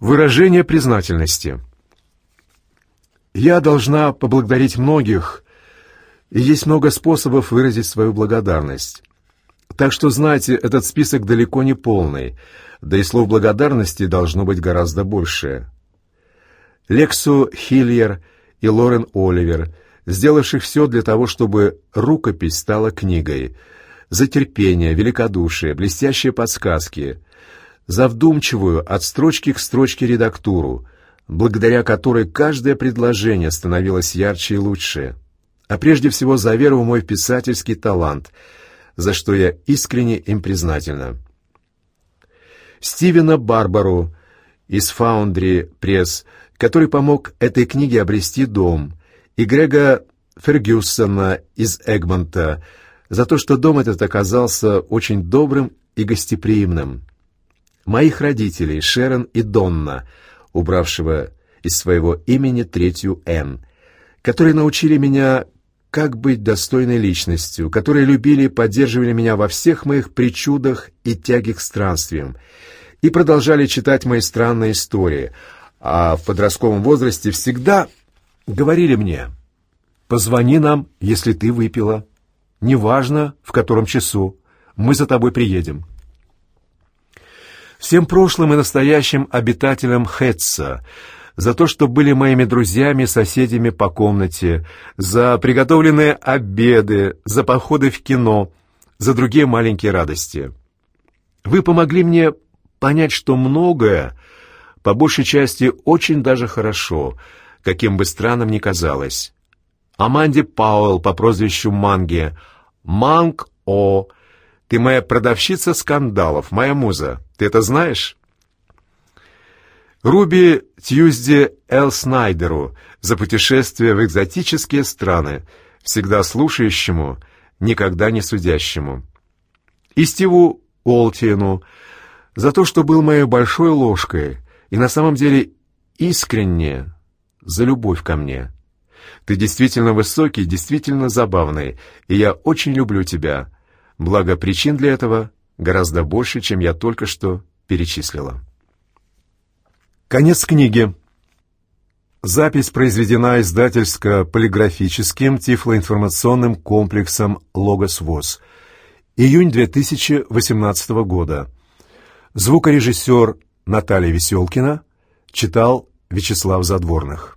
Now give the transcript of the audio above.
Выражение признательности. Я должна поблагодарить многих, и есть много способов выразить свою благодарность. Так что, знаете, этот список далеко не полный, да и слов благодарности должно быть гораздо больше. Лексу Хильер и Лорен Оливер, сделавших все для того, чтобы рукопись стала книгой, за терпение, великодушие, блестящие подсказки — за вдумчивую от строчки к строчке редактуру, благодаря которой каждое предложение становилось ярче и лучше, а прежде всего за веру в мой писательский талант, за что я искренне им признательна. Стивена Барбару из Foundry Пресс, который помог этой книге обрести дом, и Грега Фергюсона из Эгмонта за то, что дом этот оказался очень добрым и гостеприимным моих родителей Шерон и Донна, убравшего из своего имени третью «Н», которые научили меня, как быть достойной личностью, которые любили и поддерживали меня во всех моих причудах и тяге к странствиям, и продолжали читать мои странные истории, а в подростковом возрасте всегда говорили мне «Позвони нам, если ты выпила. Неважно, в котором часу. Мы за тобой приедем» всем прошлым и настоящим обитателям Хетца, за то, что были моими друзьями, соседями по комнате, за приготовленные обеды, за походы в кино, за другие маленькие радости. Вы помогли мне понять, что многое, по большей части, очень даже хорошо, каким бы странным ни казалось. Аманде Пауэлл по прозвищу Манги, Манг О, ты моя продавщица скандалов, моя муза. Ты это знаешь? Руби Тьюзди Эл Снайдеру за путешествие в экзотические страны, всегда слушающему, никогда не судящему. И Стиву Олтину за то, что был моей большой ложкой и на самом деле искренне за любовь ко мне. Ты действительно высокий, действительно забавный, и я очень люблю тебя, Благо, причин для этого гораздо больше, чем я только что перечислила. Конец книги. Запись произведена издательско-полиграфическим тифлоинформационным комплексом «Логос ВОЗ». Июнь 2018 года. Звукорежиссер Наталья Веселкина читал Вячеслав Задворных.